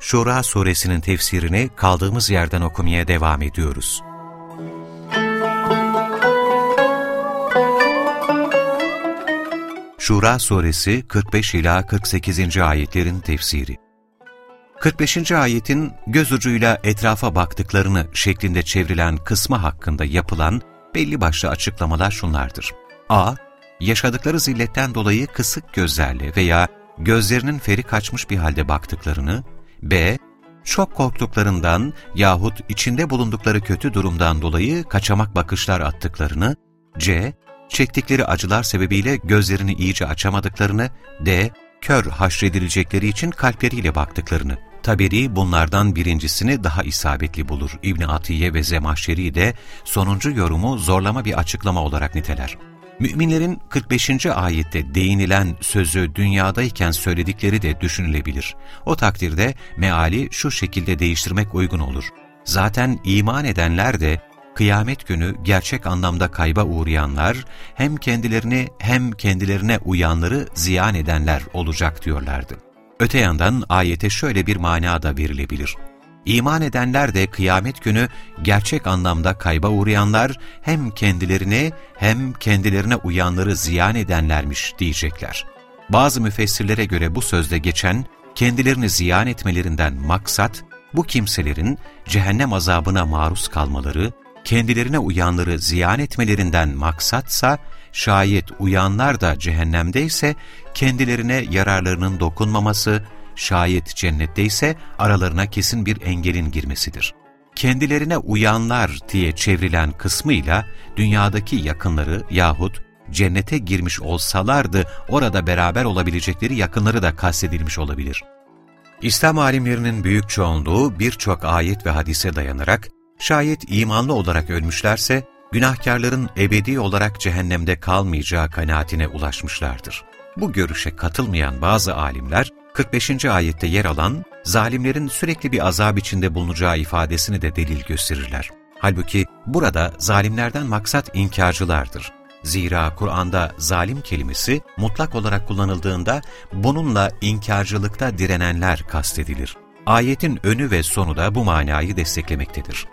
Şura suresinin tefsirini kaldığımız yerden okumaya devam ediyoruz. Şura suresi 45 ila 48. ayetlerin tefsiri. 45. ayetin göz ucuyla etrafa baktıklarını şeklinde çevrilen kısmı hakkında yapılan belli başlı açıklamalar şunlardır. a yaşadıkları zilletten dolayı kısık gözlerle veya gözlerinin feri kaçmış bir halde baktıklarını, b. çok korktuklarından yahut içinde bulundukları kötü durumdan dolayı kaçamak bakışlar attıklarını, c. çektikleri acılar sebebiyle gözlerini iyice açamadıklarını, d. kör haşredilecekleri için kalpleriyle baktıklarını. Taberi bunlardan birincisini daha isabetli bulur. İbni Atiye ve Zemahşeri de sonuncu yorumu zorlama bir açıklama olarak niteler. Müminlerin 45. ayette değinilen sözü dünyadayken söyledikleri de düşünülebilir. O takdirde meali şu şekilde değiştirmek uygun olur. Zaten iman edenler de kıyamet günü gerçek anlamda kayba uğrayanlar, hem kendilerini hem kendilerine uyanları ziyan edenler olacak diyorlardı. Öte yandan ayete şöyle bir mana da verilebilir. İman edenler de kıyamet günü gerçek anlamda kayba uğrayanlar hem kendilerini hem kendilerine uyanları ziyan edenlermiş diyecekler. Bazı müfessirlere göre bu sözde geçen kendilerini ziyan etmelerinden maksat bu kimselerin cehennem azabına maruz kalmaları, kendilerine uyanları ziyan etmelerinden maksatsa şayet uyanlar da cehennemdeyse kendilerine yararlarının dokunmaması, şayet cennetteyse aralarına kesin bir engelin girmesidir. Kendilerine uyanlar diye çevrilen kısmıyla dünyadaki yakınları yahut cennete girmiş olsalardı orada beraber olabilecekleri yakınları da kastedilmiş olabilir. İslam alimlerinin büyük çoğunluğu birçok ayet ve hadise dayanarak şayet imanlı olarak ölmüşlerse günahkarların ebedi olarak cehennemde kalmayacağı kanaatine ulaşmışlardır. Bu görüşe katılmayan bazı alimler 45. ayette yer alan, zalimlerin sürekli bir azap içinde bulunacağı ifadesini de delil gösterirler. Halbuki burada zalimlerden maksat inkarcılardır. Zira Kur'an'da zalim kelimesi mutlak olarak kullanıldığında bununla inkarcılıkta direnenler kastedilir. Ayetin önü ve sonu da bu manayı desteklemektedir.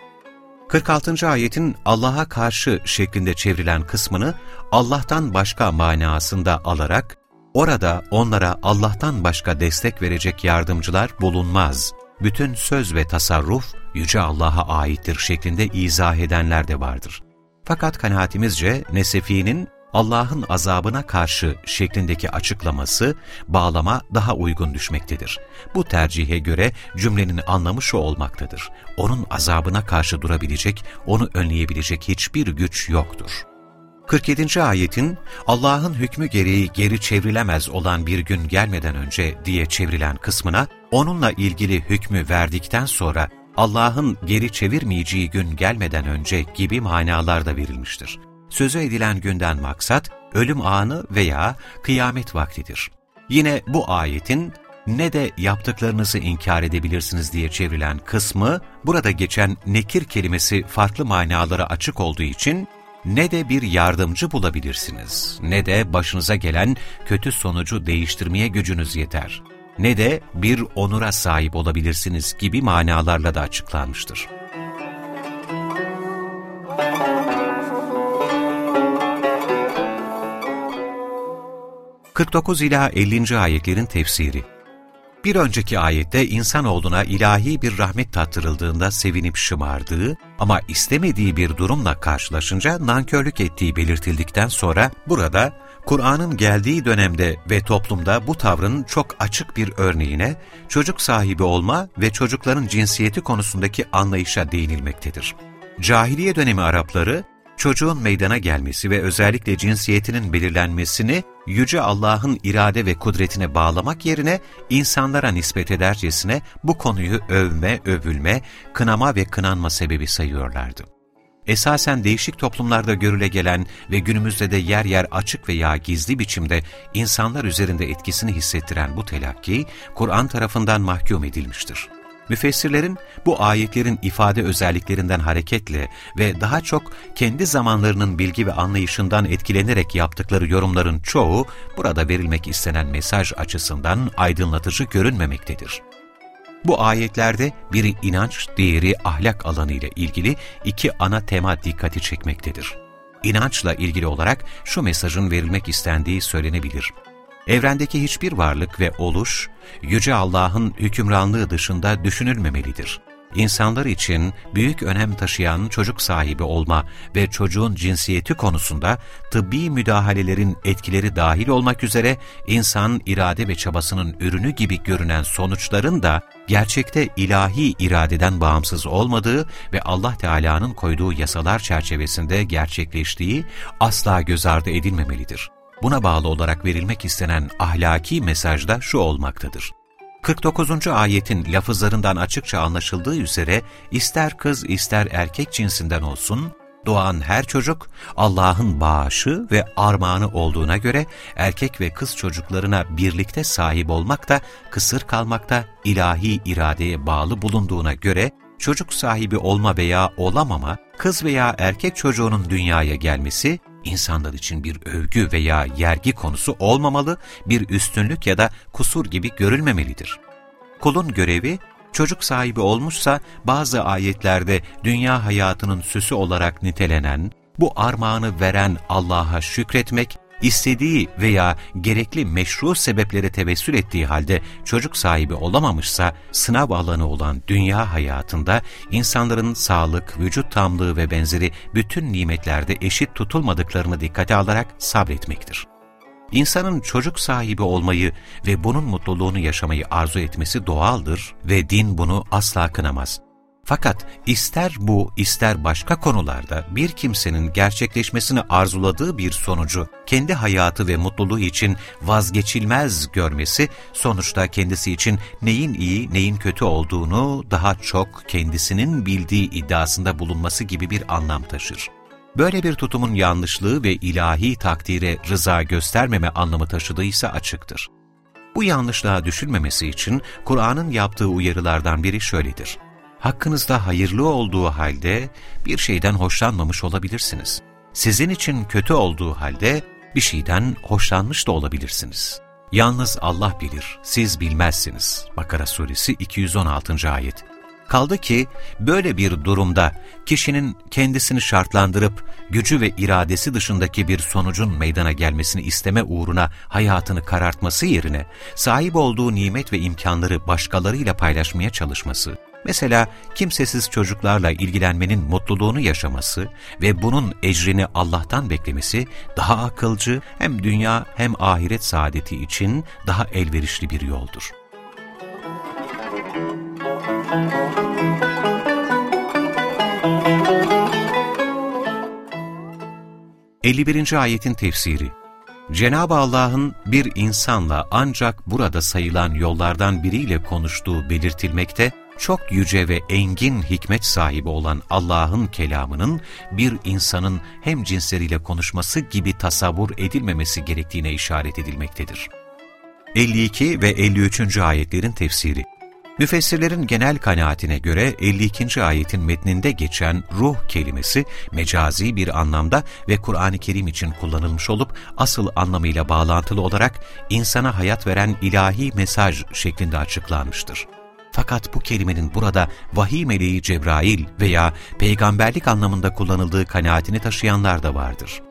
46. ayetin Allah'a karşı şeklinde çevrilen kısmını Allah'tan başka manasında alarak Orada onlara Allah'tan başka destek verecek yardımcılar bulunmaz. Bütün söz ve tasarruf Yüce Allah'a aittir şeklinde izah edenler de vardır. Fakat kanaatimizce Nesefi'nin Allah'ın azabına karşı şeklindeki açıklaması, bağlama daha uygun düşmektedir. Bu tercihe göre cümlenin anlamı şu olmaktadır. Onun azabına karşı durabilecek, onu önleyebilecek hiçbir güç yoktur. 47. ayetin Allah'ın hükmü gereği geri çevrilemez olan bir gün gelmeden önce diye çevrilen kısmına onunla ilgili hükmü verdikten sonra Allah'ın geri çevirmeyeceği gün gelmeden önce gibi manalar da verilmiştir. Sözü edilen günden maksat ölüm anı veya kıyamet vaktidir. Yine bu ayetin ne de yaptıklarınızı inkar edebilirsiniz diye çevrilen kısmı, burada geçen nekir kelimesi farklı manalara açık olduğu için ne de bir yardımcı bulabilirsiniz, ne de başınıza gelen kötü sonucu değiştirmeye gücünüz yeter, ne de bir onura sahip olabilirsiniz gibi manalarla da açıklanmıştır. ...49 ila 50. ayetlerin tefsiri bir önceki ayette insanoğluna ilahi bir rahmet tattırıldığında sevinip şımardığı ama istemediği bir durumla karşılaşınca nankörlük ettiği belirtildikten sonra burada Kur'an'ın geldiği dönemde ve toplumda bu tavrın çok açık bir örneğine çocuk sahibi olma ve çocukların cinsiyeti konusundaki anlayışa değinilmektedir. Cahiliye dönemi Arapları çocuğun meydana gelmesi ve özellikle cinsiyetinin belirlenmesini Yüce Allah'ın irade ve kudretine bağlamak yerine insanlara nispet edercesine bu konuyu övme, övülme, kınama ve kınanma sebebi sayıyorlardı. Esasen değişik toplumlarda görüle gelen ve günümüzde de yer yer açık veya gizli biçimde insanlar üzerinde etkisini hissettiren bu telakki, Kur'an tarafından mahkum edilmiştir. Müfessirlerin bu ayetlerin ifade özelliklerinden hareketle ve daha çok kendi zamanlarının bilgi ve anlayışından etkilenerek yaptıkları yorumların çoğu burada verilmek istenen mesaj açısından aydınlatıcı görünmemektedir. Bu ayetlerde biri inanç, diğeri ahlak alanı ile ilgili iki ana tema dikkati çekmektedir. İnançla ilgili olarak şu mesajın verilmek istendiği söylenebilir. Evrendeki hiçbir varlık ve oluş, Yüce Allah'ın hükümranlığı dışında düşünülmemelidir. İnsanlar için büyük önem taşıyan çocuk sahibi olma ve çocuğun cinsiyeti konusunda tıbbi müdahalelerin etkileri dahil olmak üzere insan irade ve çabasının ürünü gibi görünen sonuçların da gerçekte ilahi iradeden bağımsız olmadığı ve Allah Teala'nın koyduğu yasalar çerçevesinde gerçekleştiği asla göz ardı edilmemelidir. Buna bağlı olarak verilmek istenen ahlaki mesaj da şu olmaktadır. 49. ayetin lafızlarından açıkça anlaşıldığı üzere ister kız ister erkek cinsinden olsun, doğan her çocuk Allah'ın bağışı ve armağanı olduğuna göre erkek ve kız çocuklarına birlikte sahip olmak da kısır kalmak da ilahi iradeye bağlı bulunduğuna göre çocuk sahibi olma veya olamama, kız veya erkek çocuğunun dünyaya gelmesi insanlar için bir övgü veya yergi konusu olmamalı, bir üstünlük ya da kusur gibi görülmemelidir. Kulun görevi, çocuk sahibi olmuşsa bazı ayetlerde dünya hayatının süsü olarak nitelenen, bu armağanı veren Allah'a şükretmek istediği veya gerekli meşru sebeplere tevessül ettiği halde çocuk sahibi olamamışsa, sınav alanı olan dünya hayatında insanların sağlık, vücut tamlığı ve benzeri bütün nimetlerde eşit tutulmadıklarını dikkate alarak sabretmektir. İnsanın çocuk sahibi olmayı ve bunun mutluluğunu yaşamayı arzu etmesi doğaldır ve din bunu asla kınamaz. Fakat ister bu ister başka konularda bir kimsenin gerçekleşmesini arzuladığı bir sonucu kendi hayatı ve mutluluğu için vazgeçilmez görmesi sonuçta kendisi için neyin iyi neyin kötü olduğunu daha çok kendisinin bildiği iddiasında bulunması gibi bir anlam taşır. Böyle bir tutumun yanlışlığı ve ilahi takdire rıza göstermeme anlamı taşıdıysa açıktır. Bu yanlışlığa düşülmemesi için Kur'an'ın yaptığı uyarılardan biri şöyledir hakkınızda hayırlı olduğu halde bir şeyden hoşlanmamış olabilirsiniz. Sizin için kötü olduğu halde bir şeyden hoşlanmış da olabilirsiniz. Yalnız Allah bilir, siz bilmezsiniz. Bakara suresi 216. ayet. Kaldı ki böyle bir durumda kişinin kendisini şartlandırıp gücü ve iradesi dışındaki bir sonucun meydana gelmesini isteme uğruna hayatını karartması yerine sahip olduğu nimet ve imkanları başkalarıyla paylaşmaya çalışması, mesela kimsesiz çocuklarla ilgilenmenin mutluluğunu yaşaması ve bunun ecrini Allah'tan beklemesi daha akılcı hem dünya hem ahiret saadeti için daha elverişli bir yoldur. Müzik 51. ayetin tefsiri Cenab-ı Allah'ın bir insanla ancak burada sayılan yollardan biriyle konuştuğu belirtilmekte, çok yüce ve engin hikmet sahibi olan Allah'ın kelamının bir insanın hem cinsleriyle konuşması gibi tasavvur edilmemesi gerektiğine işaret edilmektedir. 52 ve 53. ayetlerin tefsiri Müfessirlerin genel kanaatine göre 52. ayetin metninde geçen ruh kelimesi mecazi bir anlamda ve Kur'an-ı Kerim için kullanılmış olup asıl anlamıyla bağlantılı olarak insana hayat veren ilahi mesaj şeklinde açıklanmıştır. Fakat bu kelimenin burada vahiy meleği Cebrail veya peygamberlik anlamında kullanıldığı kanaatini taşıyanlar da vardır.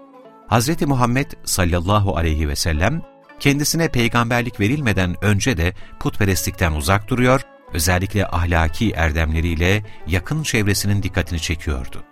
Hz. Muhammed sallallahu aleyhi ve sellem kendisine peygamberlik verilmeden önce de putperestlikten uzak duruyor, özellikle ahlaki erdemleriyle yakın çevresinin dikkatini çekiyordu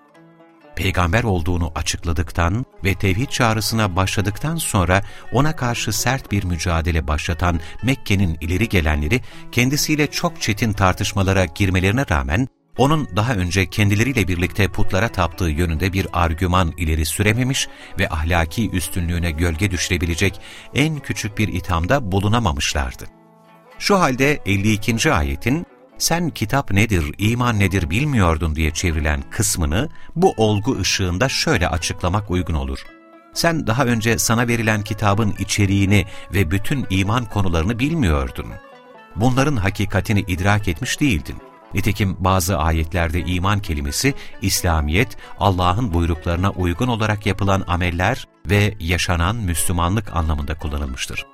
peygamber olduğunu açıkladıktan ve tevhid çağrısına başladıktan sonra ona karşı sert bir mücadele başlatan Mekke'nin ileri gelenleri kendisiyle çok çetin tartışmalara girmelerine rağmen onun daha önce kendileriyle birlikte putlara taptığı yönünde bir argüman ileri sürememiş ve ahlaki üstünlüğüne gölge düşürebilecek en küçük bir ithamda bulunamamışlardı. Şu halde 52. ayetin sen kitap nedir, iman nedir bilmiyordun diye çevrilen kısmını bu olgu ışığında şöyle açıklamak uygun olur. Sen daha önce sana verilen kitabın içeriğini ve bütün iman konularını bilmiyordun. Bunların hakikatini idrak etmiş değildin. Nitekim bazı ayetlerde iman kelimesi, İslamiyet, Allah'ın buyruklarına uygun olarak yapılan ameller ve yaşanan Müslümanlık anlamında kullanılmıştır.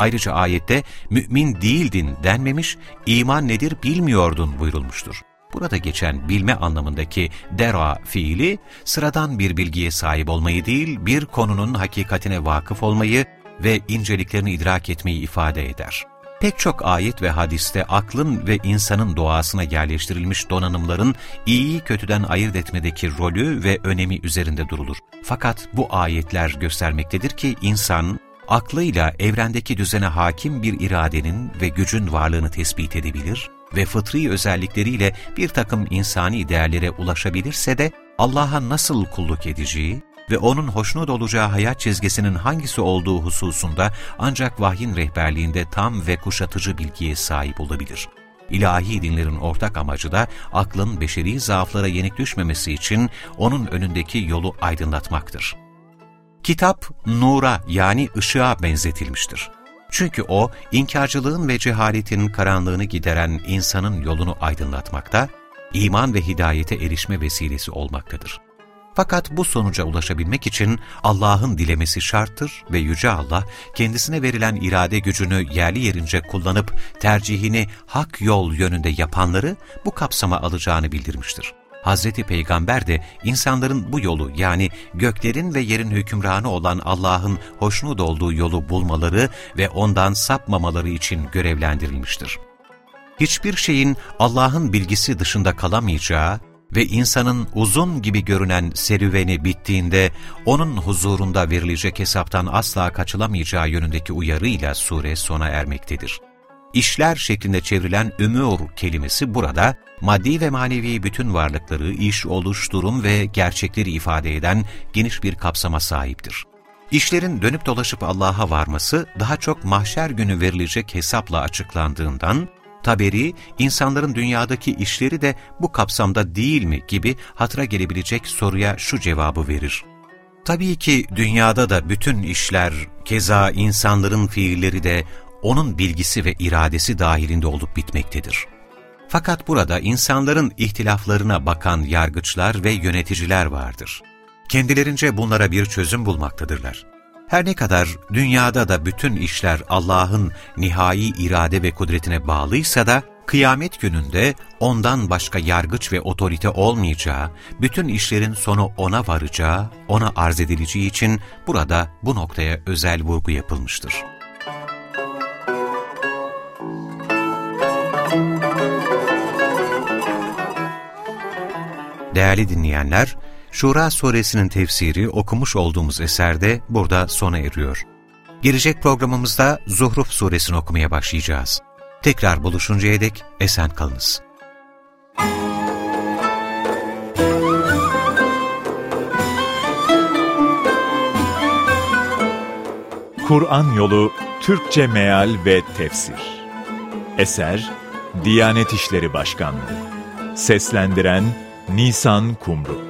Ayrıca ayette mümin değildin denmemiş, iman nedir bilmiyordun buyurulmuştur. Burada geçen bilme anlamındaki dera fiili, sıradan bir bilgiye sahip olmayı değil, bir konunun hakikatine vakıf olmayı ve inceliklerini idrak etmeyi ifade eder. Pek çok ayet ve hadiste aklın ve insanın doğasına yerleştirilmiş donanımların iyiyi kötüden ayırt etmedeki rolü ve önemi üzerinde durulur. Fakat bu ayetler göstermektedir ki insan, aklıyla evrendeki düzene hakim bir iradenin ve gücün varlığını tespit edebilir ve fıtri özellikleriyle bir takım insani değerlere ulaşabilirse de Allah'a nasıl kulluk edeceği ve O'nun hoşnut olacağı hayat çizgisinin hangisi olduğu hususunda ancak vahyin rehberliğinde tam ve kuşatıcı bilgiye sahip olabilir. İlahi dinlerin ortak amacı da aklın beşeri zaaflara yenik düşmemesi için onun önündeki yolu aydınlatmaktır. Kitap, nura yani ışığa benzetilmiştir. Çünkü o, inkarcılığın ve cehaletin karanlığını gideren insanın yolunu aydınlatmakta, iman ve hidayete erişme vesilesi olmaktadır. Fakat bu sonuca ulaşabilmek için Allah'ın dilemesi şarttır ve Yüce Allah kendisine verilen irade gücünü yerli yerince kullanıp tercihini hak yol yönünde yapanları bu kapsama alacağını bildirmiştir. Hazreti Peygamber de insanların bu yolu yani göklerin ve yerin hükümranı olan Allah'ın hoşnut olduğu yolu bulmaları ve ondan sapmamaları için görevlendirilmiştir. Hiçbir şeyin Allah'ın bilgisi dışında kalamayacağı ve insanın uzun gibi görünen serüveni bittiğinde onun huzurunda verilecek hesaptan asla kaçılamayacağı yönündeki uyarıyla sure sona ermektedir. İşler şeklinde çevrilen ümür kelimesi burada maddi ve manevi bütün varlıkları, iş, oluş, durum ve gerçekleri ifade eden geniş bir kapsama sahiptir. İşlerin dönüp dolaşıp Allah'a varması daha çok mahşer günü verilecek hesapla açıklandığından, Taberi, insanların dünyadaki işleri de bu kapsamda değil mi gibi hatıra gelebilecek soruya şu cevabı verir. Tabii ki dünyada da bütün işler, keza insanların fiilleri de onun bilgisi ve iradesi dahilinde olup bitmektedir. Fakat burada insanların ihtilaflarına bakan yargıçlar ve yöneticiler vardır. Kendilerince bunlara bir çözüm bulmaktadırlar. Her ne kadar dünyada da bütün işler Allah'ın nihai irade ve kudretine bağlıysa da, kıyamet gününde ondan başka yargıç ve otorite olmayacağı, bütün işlerin sonu ona varacağı, ona arz edileceği için burada bu noktaya özel vurgu yapılmıştır. Değerli dinleyenler, Şura suresinin tefsiri okumuş olduğumuz eserde burada sona eriyor. Gelecek programımızda Zuhruf suresini okumaya başlayacağız. Tekrar buluşuncaya dek esen kalınız. Kur'an Yolu Türkçe Meal ve Tefsir Eser Diyanet İşleri Başkanlığı Seslendiren Nisan Kumru